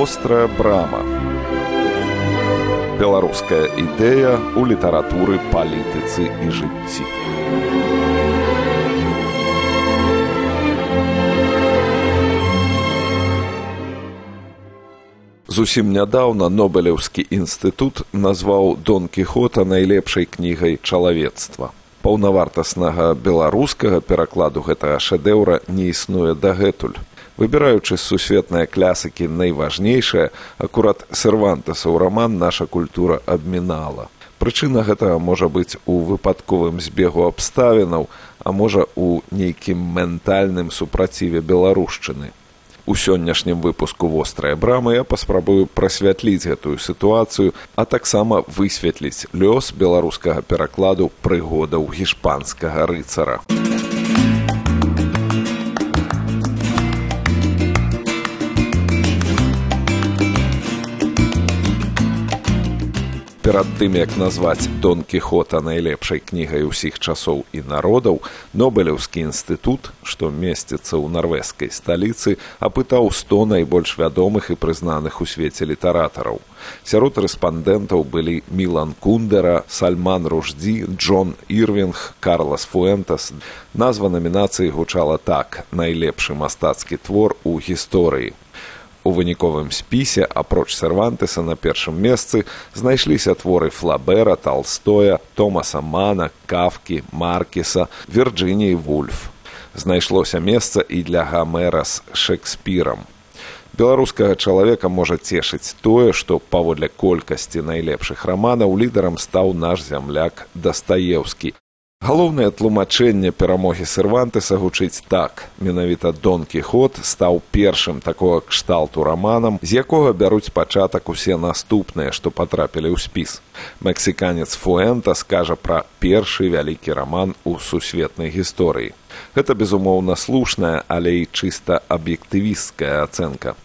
вострая брама беларуская ідэя ў літаратуры палітыцы і жыцці Зусім нядаўна нобелеўскі інстытут назваў Дон Кіхота найлепшай кнігай чалавецтва. Паўнавартаснага беларускага перакладу гэтага шэдэўра не існуе дагэтуль. Выбіраючы сусветныя клясыкі найважнейшае, акурат сервантасаў раман наша культура абмінала. Прычына гэтага можа быць у выпадковым збегу абставінаў, а можа у нейкім ментальным супраціве беларушчыны у сённяшнім выпуску вострая брамы я паспрабую прасвятліць гэтую сітуацыю а таксама высветліць лёс беларускага перакладу прыгодаў гішпанскага рыцара перад тым як назваць дон кіхота найлепшай кнігай усіх часоў і народаў нобелеўскі інстытут што месціцца ў нарвежскай сталіцы апытаў сто найбольш вядомых і прызнаных у свеце літаратараў. Сярод рэспандэнтаў былі мілан кундера сальман руждзі джон ірвинг карлас фуэнтас. Назва намінацыі гучала так найлепшы мастацкі твор у гісторыі У выніковым спісе апроч сервантеса на першым месцы знайшліся творы флабера толстоя томаса мана кафкі маркеса вірджыніі вульф. Знайшлося месца і для гамера з шекспірам беларускага чалавека можа цешыць тое што паводле колькасці найлепшых раманаў лідарам стаў наш зямляк дастаеўскі Галоўнае тлумачэнне перамогі сервантеса гучыць так. Менавіта Дон Кіхот стаў першым такога кшталту раманам, з якога бяруць пачатак усе наступныя, што патрапілі ў спіс. Мексіканец Фуэнта скажа пра першы вялікі раман у сусветнай гісторыі. Гэта безумоўна слушная, але і чыста аб'ектывісцкая ацэнка.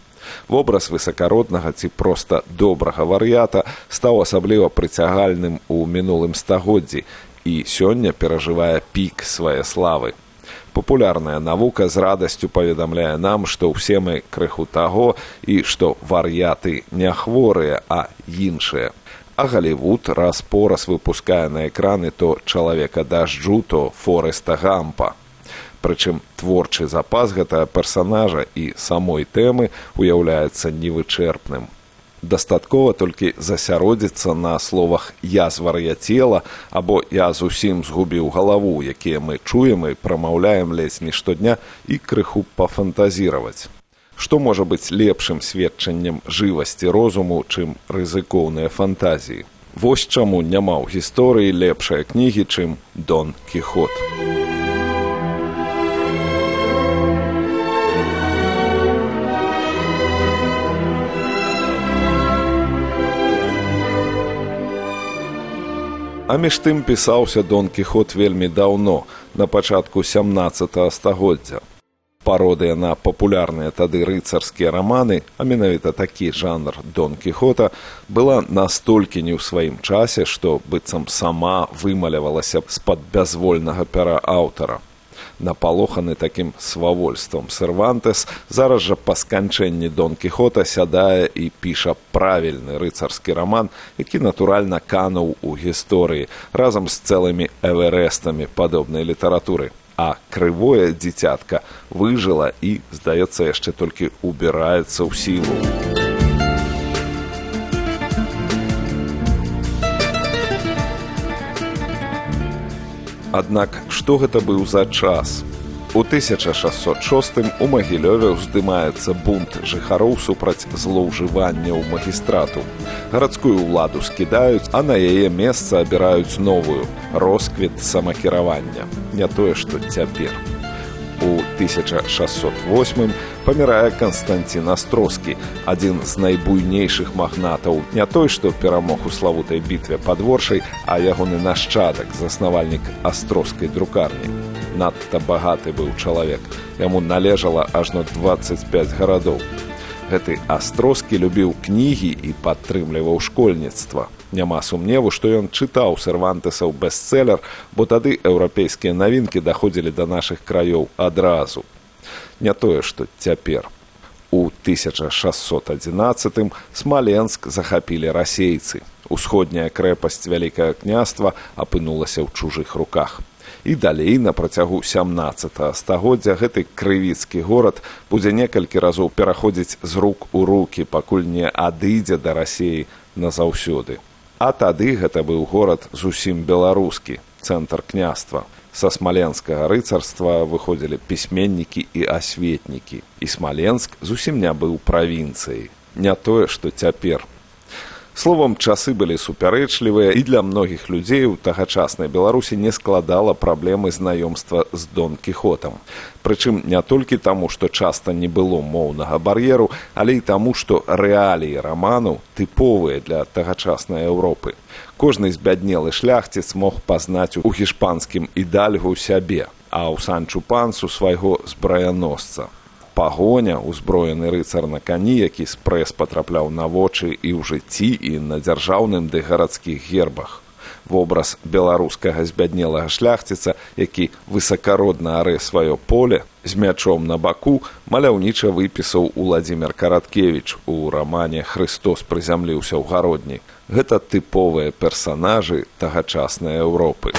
Вобраз высакароднага ці проста добрага вар'ята стаў асабліва прыцягальным у мінулым стагоддзі і сёння перажывае пік свае славы. Папулярная навука з радасцю паведамляе нам, што ўсе мы крыху таго і што вар'яты не хворыя, а іншыя. А Галівуд раз пораз выпускае на экраны то чалавека дажджу, то фореста гампа. Прычым творчы запас гэтага персанажа і самой тэмы уяўляецца невычэрпным дастаткова толькі засяродзіцца на словах я звар'яцела або я зусім згубіў галаву якія мы чуем і прамаўляем ледзь не штодня і крыху пафантазіраваць. Што можа быць лепшым сведчаннем жывасці розуму чым рызыкоўныя фантазіі? Вось чаму няма ў гісторыі лепшай кнігі чым дон кіхот у А між тым пісаўся Дон Кіхот вельмі даўно, на пачатку 17 стагоддзя. Пародыя на папулярныя тады рыцарскія раманы, а менавіта такі жанр Дон Кіхота была настолькі не ў сваім часе, што быццам сама вымалявалася з-пад бязвольнага пяра аўтара напалоханы такім свавольствам. Сервантес зараз жа па сканчэнні дон кіхота сядае і піша правільны рыцарскі раман які натуральна кануў у гісторыі разам з цэлымі эверэстамі падобнай літаратуры. А крывое дзіцятка выжыла і здаецца яшчэ толькі убіраецца ў сілу Аднак што гэта быў за час? У 1606 у магілёве ўздымаецца бунт жыхароў супраць злоўжыванняў магістрату. Гарадскую ўладу скідаюць, а на яе месца абіраюць новую росквіт самакіравання. Не тое, што цяпер. У 1608 памірае Канстанцін Астроскі, адзін з найбуйнейшых магнатаў не той, што перамог у славутай бітве падворшай, а ягоны нашчадак, заснавальнік астроскай друкарні. Надта багаты быў чалавек. Яму належала ажно 25 гарадоў. Гэты астроскі любіў кнігі і падтрымліваў школьніцтва. Няма сумневу, што ён чытаў сервантесаў бестселлер, бо тады еўрапейскія навінкі даходзілі да нашых краёў адразу не тое што цяпер У 1611 смаленск захапілі расейцы. Усходняя крэпасць вялікае княства апынулася ў чужых руках. І далей на працягу 17 стагоддзя гэты крывіцкі горад будзе некалькі разоў пераходзіць з рук у руки, пакуль не адыдзе да рассеі назаўсёды. А тады гэта быў горад зусім беларускі, цэнтр княства. Са смаленскага рыцарства выходзілі пісьменнікі і асветнікі. І смаленск зусім не быў правінцыяй. Не тое што цяпер словом часы былі супярэчлівыя і для многіх людзей у тагачаснай беларусі не складала праблемы знаёмства з дон кіхотам прычым не толькі таму што часта не было моўнага бар'еру але і таму што рэаліі раману тыповыя для тагачаснай еўропы кожны збяднелы шляхціц мог пазнаць у гішпанскім ідальгу сябе, а ў санчу пансу свайго збраяносца. Пагоня, узброены рыцар на кані, які спрэс патрапляў на вочы і ў жыцці і на дзяржаўным ды гарадскіх гербах. Вобраз беларускага збяднелага шляхціца, які высакародна арэ сваё поле з мячом на баку маляўніча выпісаў уладзімир караткевич у рамане Христос прызямліўся ў гародні гэта тыповыя персанажы тагачаснай Еўропы.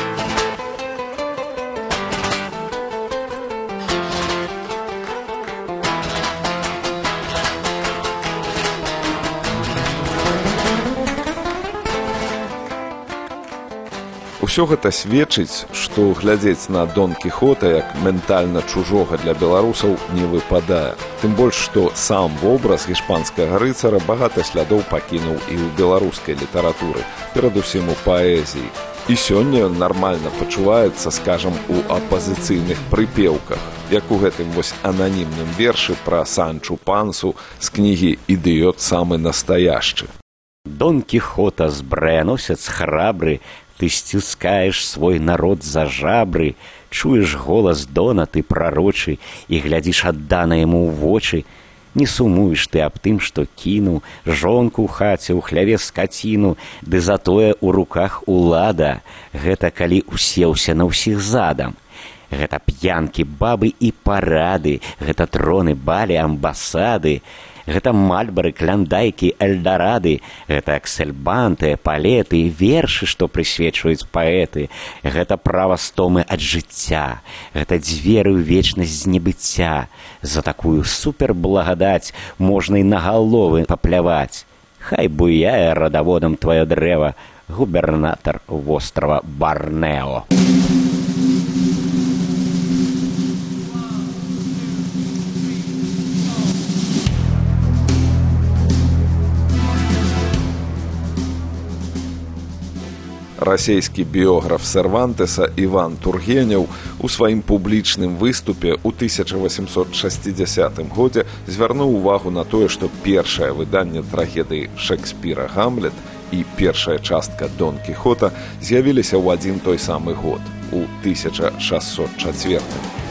Усё гэта сведчыць, што глядзець на Дон Кіхота як ментальна чужога для беларусаў не выпадае. Тым больш, што сам вобраз гішпанскага рыцара багата слядоў пакінуў і ў беларускай літаратуры, перадусім у паэзіі. І сёння ён нармальна пачуваецца, скажам, у апазіцыйных прыпеўках, як у гэтым вось ананімным вершы пра санчу пансу з кнігі ідыёт самы настаяшчы. Дон Кіхота збраяносец храбры, ты сціскаеш свой народ за жабры, чуеш голас дона ты прарочы і глядзіш аддана яму ў вочы, Не сумуеш ты аб тым, што кіну жонку ў хаце ў хляве скаціну, ды затое ў руках улада, гэта калі усеўся на ўсіх задам. Гэта п'янкі бабы і парады, гэта троны балі амбасады, гэта мальбары кляндайкі эльдарады. Гэта аксельбанты палеты і вершы што прысвечваюць паэты. Гэта правастомы ад жыцця. Гэта дзверы ў вечнасць з небыцця. За такую суперблагадаць можна і на галовы папляваць. Хай буяе радаводам твоё дрэва губернатар вострава барнео расійскі біёграф сервантеса іван тургенняў у сваім публічным выступе ў 1860 годзе звярнуў увагу на тое што першае выданне трагедыі шекспіра гамлет і першая частка дон кіхота з'явіліся ў адзін той самы год у 1604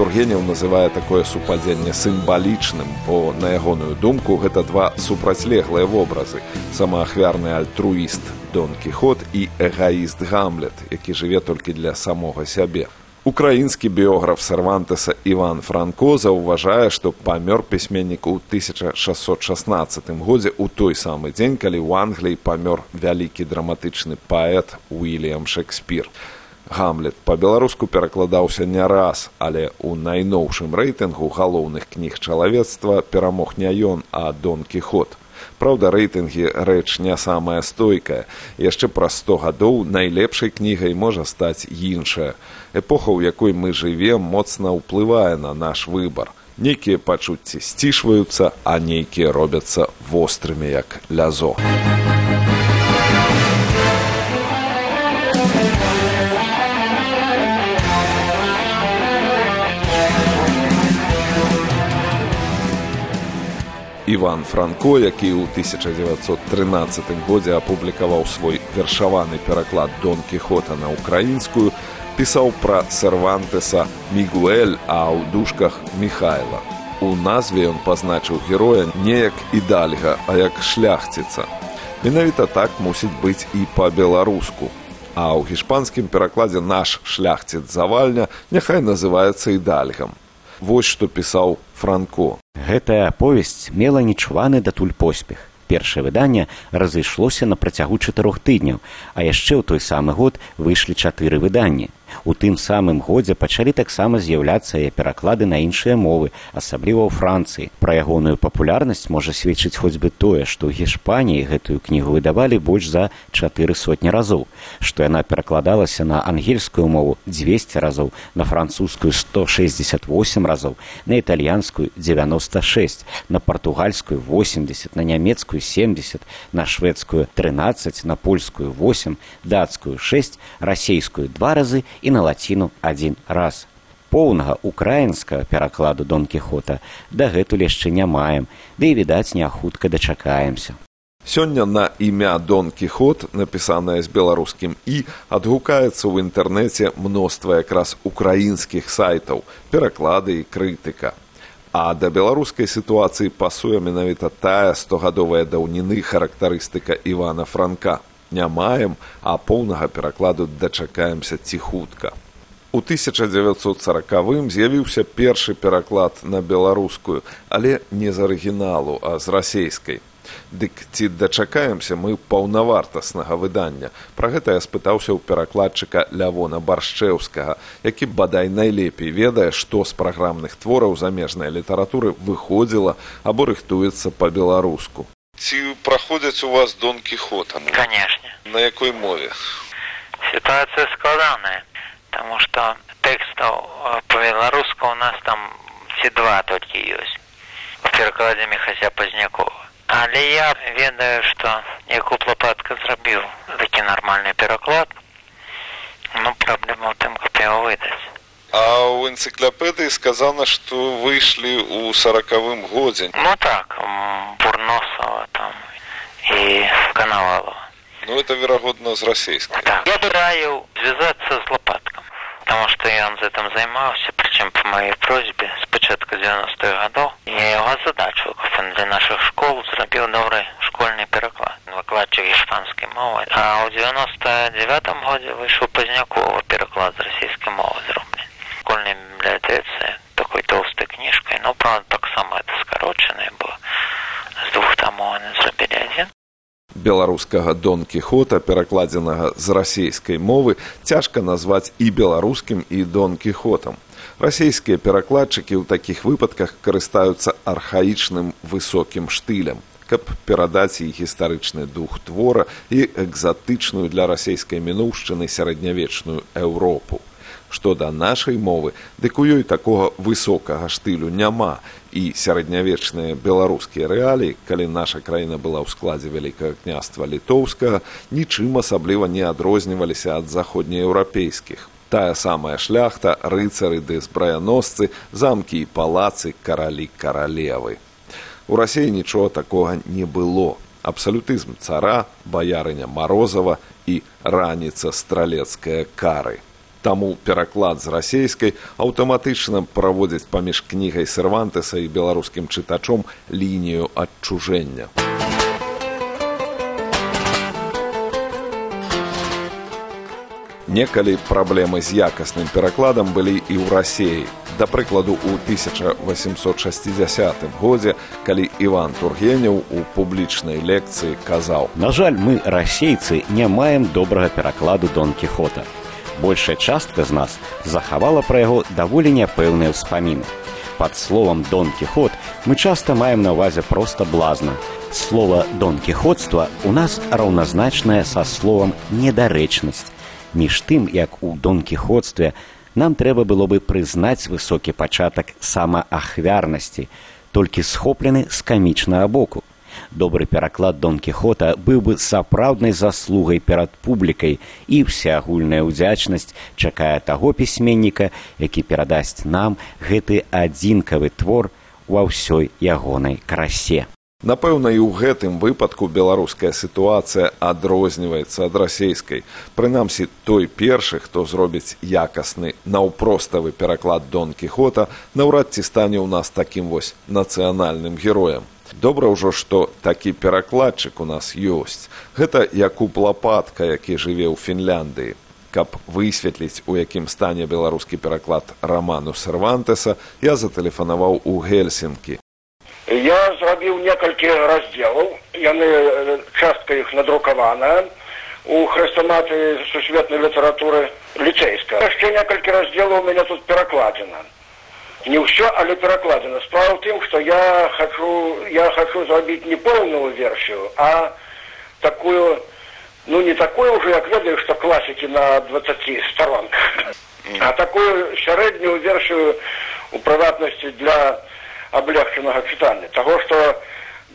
тургенняў называе такое супадзенне сімвалічным бо на ягоную думку гэта два супрацьлеглыя вобразы самаахвярны альтруіст Дон Кіхот і эгаіст Гамлет, які жыве толькі для самога сябе. Украінскі біёграф Сервантеса Іван Франко заўважае, што памёр пісьменнік у 1616 годзе ў той самы дзень, калі ў Англіі памёр вялікі драматычны паэт Уильям Шекспір. Гамлет па-беларуску перакладаўся не раз, але ў найноўшым рэйтынгу галоўных кніг чалавецтва перамог не ён, а Дон Кіхот. Праўда, рэйтынгі рэч не самая стойкая. яшчэ праз сто гадоў найлепшай кнігай можа стаць іншая. Эпоха, у якой мы жывем, моцна ўплывае на наш выбар. Нейкія пачуцці сцішваюцца, а нейкія робяцца вострымі як лязо. Іван Франко, які ў 1913 годзе апублікаваў свой вершаваны пераклад Дон Кіхота на украінскую, пісаў пра сервантеса Мігуэль, а ў дужках Михайла. У назве ён пазначыў героя неяк ідальга, а як шляхціца. Менавіта так мусіць быць і па-беларуску. А ў гішпанскім перакладзе наш шляхціц завальня няхай называецца ідальгам. вось што пісаў франко. Гэтая аповесць мела нечуваны датуль поспех. Першае выданне разышлося на працягу чатырох тыдняў а яшчэ ў той самы год выйшлі чатыры выданні У тым самым годзе пачалі таксама з'яўляцца і пераклады на іншыя мовы, асабліва ў Францыі. Пра ягоную папулярнасць можа сведчыць хоць бы тое, што ў Гішпаніі гэтую кнігу выдавалі больш за чатыры сотні разоў, што яна перакладалася на ангельскую мову 200 разоў, на французскую 168 разоў, на італьянскую 96, на партугальскую 80, на нямецкую 70, на шведскую 13, на польскую 8, дацкую 6, расейскую два разы і на лаціну адзін раз. Поўнага украінскага перакладу Дон Кіхота дагэтуль яшчэ не маем, ды і відаць не хутка дачакаемся. Сёння на імя Дон Кіхот, напісанае з беларускім і адгукаецца ў інтэрнэце мноства якраз украінскіх сайтаў, пераклады і крытыка. А да беларускай сітуацыі пасуе менавіта тая стогадовая даўніны характарыстыка Івана Франка не маем, а поўнага перакладу дачакаемся ціхутка. У 1940 з'явіўся першы пераклад на беларускую, але не з арыгіналу, а з расейскай. Дык ці дачакаемся мы паўнавартаснага выдання. Пра гэта я спытаўся ў перакладчыка Лявона баршчэўскага, які бадай найлепей ведае, што з праграмных твораў замежнай літаратуры выходзіла або рыхтуецца па-беларуску ці праходзяць у вас дон кіхота конечно. На якой мове? Ситуация складаная потому что текстаў по-беларуску у нас там все два толькі ёсць в перакладзе мехася пазнякова але я ведаю что яку лопатка зрабіў такі нармальны пераклад ну праблема ў тым каб яго выдаць а ў энцыклапедыі сказана што выйшлі ў сорокавым годзе ну так бурносова там і канавала ну это верагодна з расійскай так. я бы раіў звязацца з лопаткам потому что ён з этим займаўся прычым по маёй просьбе спачатку девяностых гадоў я яго задачу кафен для наших школ зрабіў добры школьны пераклад выкладчык іспанскай мовы а ў девяносто девятом годзе выйшаў пазнякова пераклад з расійскай мовы зроблены беларускага дон кіхота перакладзенага з расійскай мовы цяжка назваць і беларускім і дон кіхотам. Расійскія перакладчыкі ў такіх выпадках карыстаюцца архаічным высокім штылем каб перадаць і гістарычны дух твора і экзатычную для расійскай мінуўшчыны сярэднявечную еўропу. Што да нашай мовы дык у ёй такога высокага штылю няма і сярэднявечныя беларускія рэаліі калі наша краіна была ў складзе вялікага княства літоўскага нічым асабліва не адрозніваліся ад заходнееўрапейскіх. Тая самая шляхта рыцары ды збраяносцы замкі і палацы каралі каралевы. У рассіі нічога такога не было. Абсалютызм цара баярыня марозава і раніца стралецкая кары Таму пераклад з расейскай аўтаматычна праводзіць паміж кнігай сервантеса і беларускім чытачом лінію адчужэння. Некалі праблемы з якасным перакладам былі і ў рассеі. Да прыкладу у 1860 годзе, калі Іван Тургенеў у публічнай лекцыі казаў: « На жаль, мы расейцы не маем добрага перакладу Дон Кіхота большая частка з нас захавала пра яго даволі няпэўныя ўспаміны. Пад словам Дон Кіхот мы часта маем на ўвазе проста блазна. Слова Дон Кіхотства у нас раўназначнае са словам недарэчнасць. Між тым, як у Дон Кіхотстве нам трэба было бы прызнаць высокі пачатак самаахвярнасці, толькі схоплены з камічнага боку добры пераклад дон кіхота быў бы сапраўднай заслугай перад публікай і всеагульная ўдзячнасць чакае таго пісьменніка які перадасць нам гэты адзінкавы твор ва ўсёй ягонай красе Напэўна, і ў гэтым выпадку беларуская сітуацыя адрозніваецца ад расейскай. Прынамсі той першы, хто зробіць якасны наўпроставы пераклад Дон Кіхота, наўрад ці стане ў нас такім вось нацыянальным героем. Добра ўжо, што такі перакладчык у нас ёсць. Гэта Якуб лапатка, які жыве ў Фінляндыі. Каб высветліць, у якім стане беларускі пераклад раману Сервантеса, я затэлефанаваў у Гельсінкі. Я зрабіў некалькі раздзелаў, яны частка іх надрукаваная у хрэстаматы сусветнай літаратуры ліцейска. яшчэ некалькі раздзелаў у мяне тут перакладзена. Не ўсё, але перакладзена. Справа ў тым, што я хачу, я хачу зрабіць не поўную версію, а такую ну не такое уже як ведаю что класікі на 20 сторонках а такую сярэднюю версію у прыватнасці для облегчанага чытання того что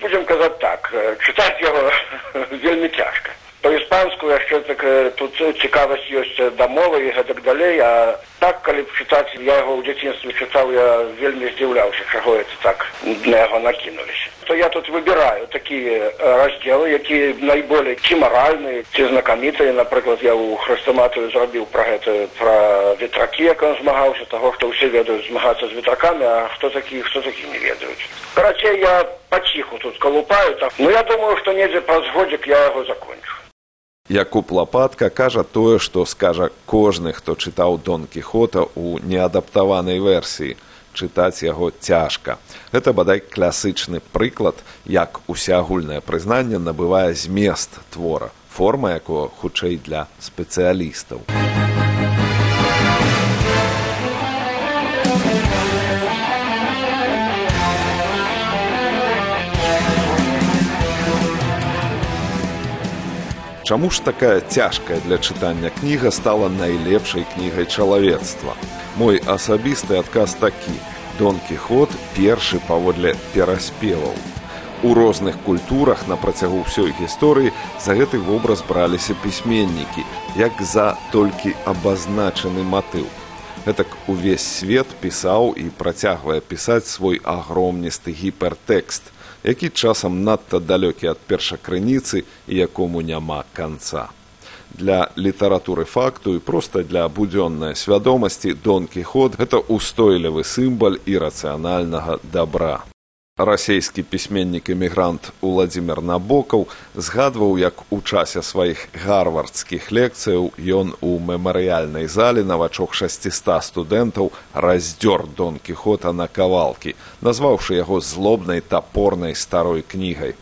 будем казаць так чытаць яго вельмі цяжка По-іспанску яшчэ так тут цікавасць ёсць да мовы і гэтак далей. А так калі б чытаць я яго ў дзяцінстве чытаў я вельмі здзіўляўся чаго это так на яго накінуліся. То я тут выбіраю такія раздзелы якія найболей ці маральныя ці знакамітыя. Напрыклад я ў хрыстаматыю зрабіў пра гэта пра ветракі як он змагаўся таго што ўсе ведаюць змагацца з ветракамі а хто такі хто такі не ведаюць. Карацей я паціху тут калупаю так. Ну я думаю што недзе праз годзік я яго закончу Якуб лапатка кажа тое, што скажа кожны, хто чытаў Дон Кіхота ў неадаптаванай версіі. Чытаць яго цяжка. Гэта бадай класычны прыклад, як усеагульнае прызнанне набывае змест твора, форма якого хутчэй для спецыялістаў. Чаму ж такая цяжкая для чытання кніга стала найлепшай кнігай чалавецтва? Мой асабісты адказ такі: Дон Кіхот першы паводле пераспеваў. У розных культурах на працягу ўсёй гісторыі за гэты вобраз браліся пісьменнікі, як за толькі абазначаны матыў. Гэтак увесь свет пісаў і працягвае пісаць свой агромністы гіпертэкст, які часам надта далёкі ад першакрыніцы і якому няма канца. Для літаратуры факту і проста для будзённай свядомасці Дон Кіхот гэта устойлівы сімбаль ірацыянальнага дабра расійскі пісьменнік эмігрант уладзімир набокаў згадваў як у часе сваіх гарвардскіх лекцыяў ён у мемарыяльнай зале на вачок 600 студэнтаў раздзёр дон кіхота на кавалкі назваўшы яго злобнай тапорнай старой кнігай.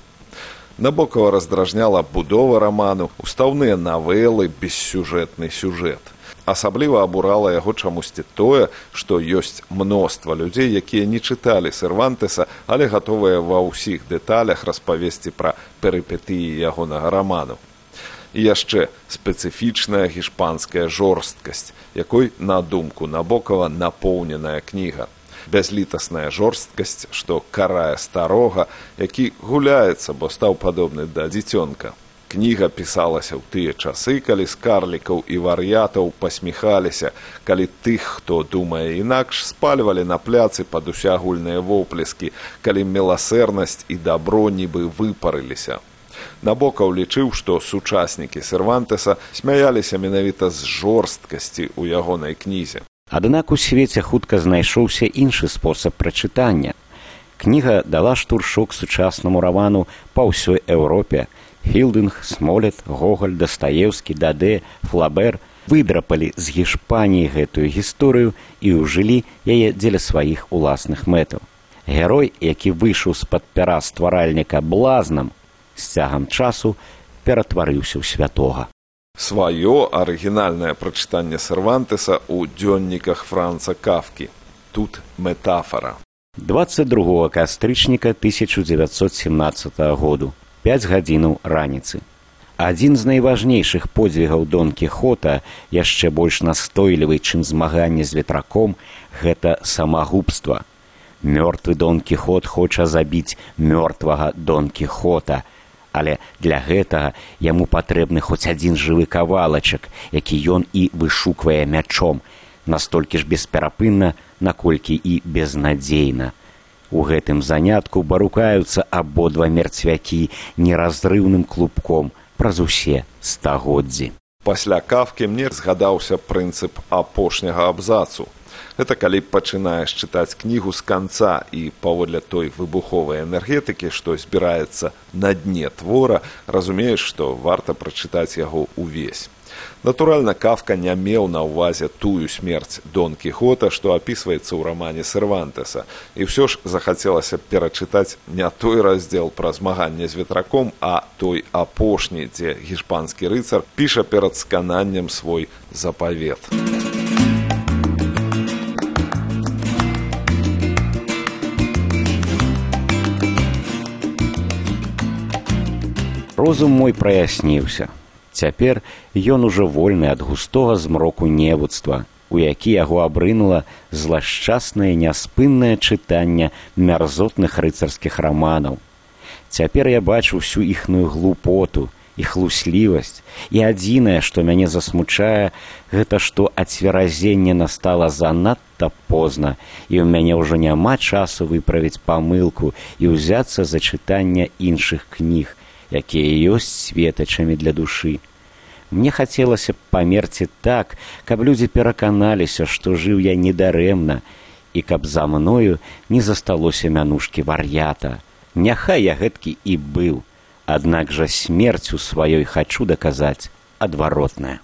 Набокова раздражняла будова раману устаўныя навелы бессюжэтны сюжэт асабліва абурала яго чамусьці тое што ёсць мноства людзей якія не чыталі сервантеса але гатовыя ва ўсіх дэталях распавесці пра перыпетыі ягонага раману. І яшчэ спецыфічная гішпанская жорсткасць якой на думку набокова напоўненая кніга. Бязлітасная жорсткасць што карае старога які гуляецца бо стаў падобны да дзіцёнка кніга пісалася ў тыя часы калі з карлікаў і вар'ятаў пасміхаліся калі тых хто думае інакш спальвалі на пляцы пад усеагульныя воплескі калі меласэрнасць і дабро нібы выпарыліся. Набокаў лічыў што сучаснікі сервантеса смяяліся менавіта з жорсткасці ў ягонай кнізе. Аднак у свеце хутка знайшоўся іншы спосаб прачытання. Кніга дала штуршок сучаснаму равану па ўсёй еўропе Хілдынг, смолет, гоголь, дастаеўскі, дадэ, флабер выдрапалі з гішпаніі гэтую гісторыю і ўжылі яе дзеля сваіх уласных мэтаў. Герой, які выйшаў з-пад пяра стваральніка блазнам, з цягам часу ператварыўся ў святога. Сваё арыгінальнае прачытанне сервантеса ў дзённіках франца кафкі. Тут метафора. 22 кастрычніка 1917 году 5 гадзінаў раніцы. Адзін з найважнейшых подзвігаў Дон Кіхота, яшчэ больш настойлівы, чым змаганне з ветраком, гэта самагубства. Мёртвы Дон Кіхот хоча забіць мёртвага Дон Кіхота, але для гэтага яму патрэбны хоць адзін жывы кавалачак, які ён і вышуквае мячом, настолькі ж бесперапынна, наколькі і безнадзейна. У гэтым занятку барукаюцца абодва мерцвякі неразрыўным клубком праз усе стагоддзі. Пасля кавкі мне згадаўся прынцып апошняга абзацу. Гэта калі пачынаеш чытаць кнігу з канца і паводле той выбуховай энергетыкі, што збіраецца на дне твора, разумееш, што варта прачытаць яго ўвесь. Натуральна кафка не меў на ўвазе тую смерць Дон Кіхота, што апісваецца ў рамане Сервантеса. І ўсё ж захацелася перачытаць не той раздзел пра змаганне з ветраком, а той апошні, дзе гішпанскі рыцар піша перад скананнем свой запавет. Розум мой праясніўся. Цяпер ён ужо вольны ад густога змроку невуцтва, у які яго абрынула злашчаснае няспыннае чытанне мярзотных рыцарскіх раманаў. Цяпер я бачу всю іхную глупоту і хлуслівасць і адзінае, што мяне засмучае, гэта што ацверазенне настала занадта позна і ў мяне ўжо няма часу выправіць памылку і ўзяцца за чытання іншых кніг, якія ёсць светачамі для душы. Мне хацелася б памерці так, каб людзі пераканаліся, што жыў я недарэмна і каб за мною не засталося мянушкі вар'ята. Няхай я гэткі і быў, аднак жа смерцю сваёй хачу даказаць адваротная.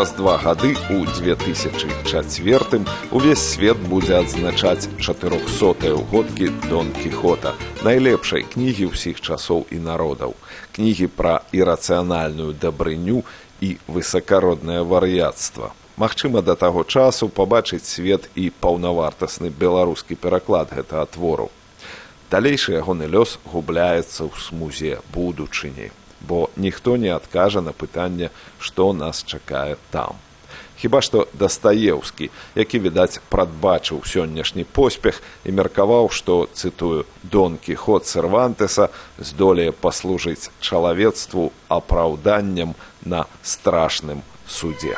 Праз два гады у 2004 увесь свет будзе адзначаць 400 угодкі дон кіхота найлепшай кнігі ўсіх часоў і народаў. Кнігі пра ірацыянальную дабрыню і высакароднае вар'яцтва. Магчыма да таго часу пабачыць свет і паўнавартасны беларускі пераклад гэтага твору. Далейшы ягоны лёс губляецца ў смузе будучыні бо ніхто не адкажа на пытанне, што нас чакае там. Хіба што дастаеўскі, які відаць прадбачыў сённяшні поспех і меркаваў, што цытую донкі ход сервантеса здолее паслужыць чалавецтву апраўданнем на страшным судзе.